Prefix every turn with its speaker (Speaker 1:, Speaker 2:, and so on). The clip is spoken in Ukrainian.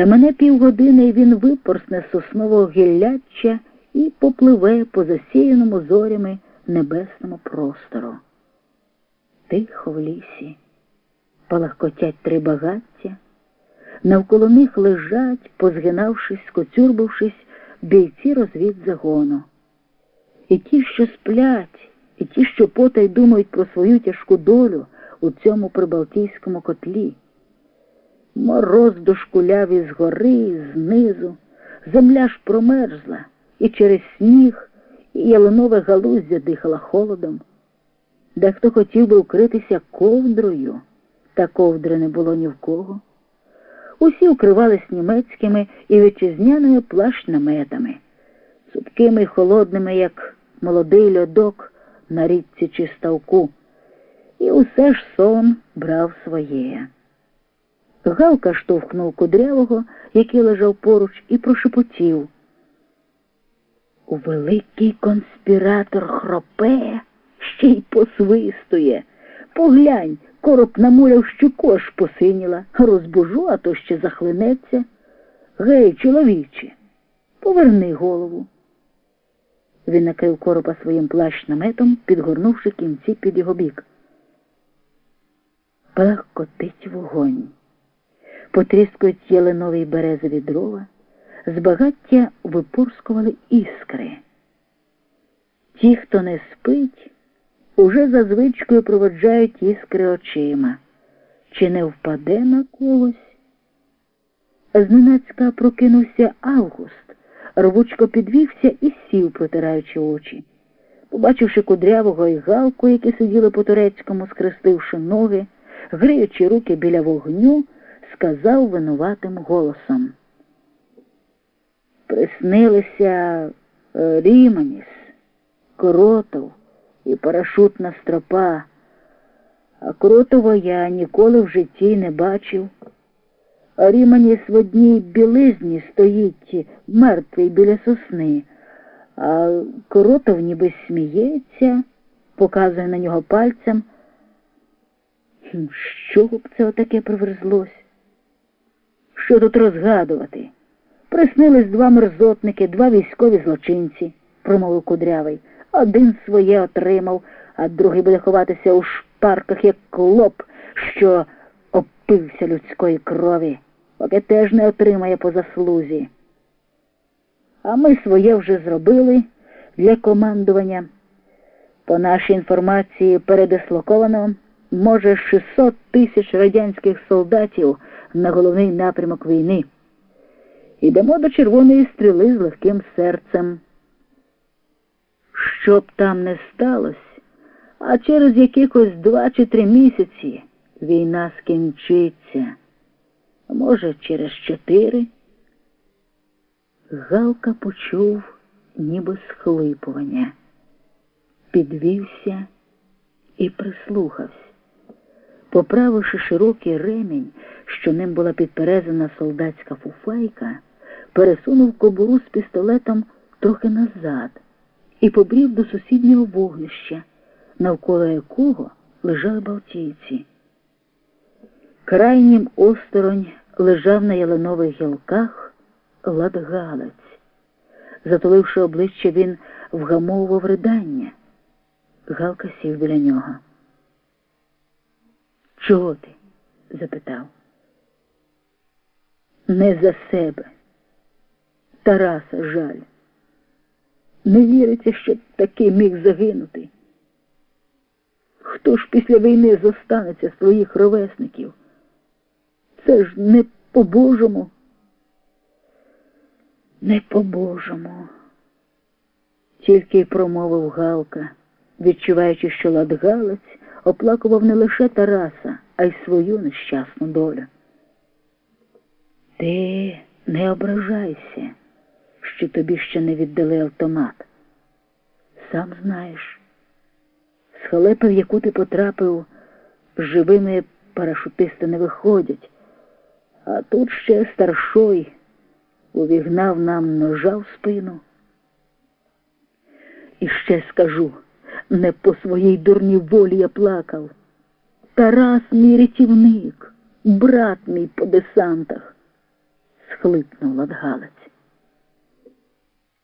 Speaker 1: Та мене півгодини він випорсне соснового гілляччя і попливе по засіяному зорями небесному простору. Тихо в лісі, палахкотять три багаття, навколо них лежать, позгинавшись, скоцюрбившись, бійці розвідзагону. І ті, що сплять, і ті, що потай думають про свою тяжку долю у цьому прибалтійському котлі. Мороз дошкуляв із гори, знизу, земля ж промерзла, і через сніг, і ялинове галуздя дихала холодом. Дехто хотів би укритися ковдрою, та ковдри не було ні в кого. Усі укривались німецькими і вітчизняними плащ-наметами, цупкими й холодними, як молодий льодок на річці чи ставку, і усе ж сон брав своє. Галка штовхнув кудрявого, який лежав поруч, і прошепотів. Великий конспіратор хропе, ще й посвистує. Поглянь, короб намуляв щуку аж посиніла, розбужу, а то ще захлинеться. Гей, чоловіче, поверни голову. Він накрив коропа своїм плащ наметом, підгорнувши кінці під його бік. Палахкотить вогонь. Потріскують ялинові березові дрова, з багаття випурскували іскри. Ті, хто не спить, уже за звичкою проводжають іскри очима. Чи не впаде на когось? Зненацька прокинувся Август, рвучко підвівся і сів, протираючи очі. Побачивши кудрявого і галку, які сиділи по турецькому, скрестивши ноги, гриючи руки біля вогню, сказав винуватим голосом. Приснилися е, Ріманіс, Кротов і парашутна стропа, а Кротова я ніколи в житті не бачив. А Ріманіс в одній білизні стоїть мертвий біля сосни, а Кротов ніби сміється, показує на нього пальцем. Що б це отаке приверзлось? Що тут розгадувати? Приснились два мерзотники, два військові злочинці, промовив кудрявий. Один своє отримав, а другий буде ховатися у шпарках, як клоп, що опився людської крові, поки теж не отримає по заслузі. А ми своє вже зробили для командування. По нашій інформації передислоковано, може, 600 тисяч радянських солдатів на головний напрямок війни. Ідемо до червоної стріли з легким серцем. Що б там не сталося, а через якихось два чи три місяці війна скінчиться. Може, через чотири. Галка почув ніби схлипування, підвівся і прислухався. Поправивши широкий ремінь, що ним була підперезана солдатська фуфайка, пересунув кобуру з пістолетом трохи назад і побрів до сусіднього вогнища, навколо якого лежали балтійці. Крайнім осторонь лежав на ялинових гілках ладгалець. Затуливши обличчя, він вгамовував ридання. Галка сів біля нього. Чого ти? запитав. Не за себе. Тараса жаль. Не віриться, що такий міг загинути. Хто ж після війни зостанеться своїх ровесників? Це ж не по-божому. Не по-божому, тільки й промовив Галка, відчуваючи, що ладгалець оплакував не лише Тараса, а й свою нещасну долю. Ти не ображайся, що тобі ще не віддали автомат. Сам знаєш, з халепи, в яку ти потрапив, живими парашутисти не виходять, а тут ще старшой увігнав нам ножа в спину. І ще скажу, не по своїй дурній волі я плакав. Тарас мій рятівник, брат мій по десантах. З схлипнув Ладгалець.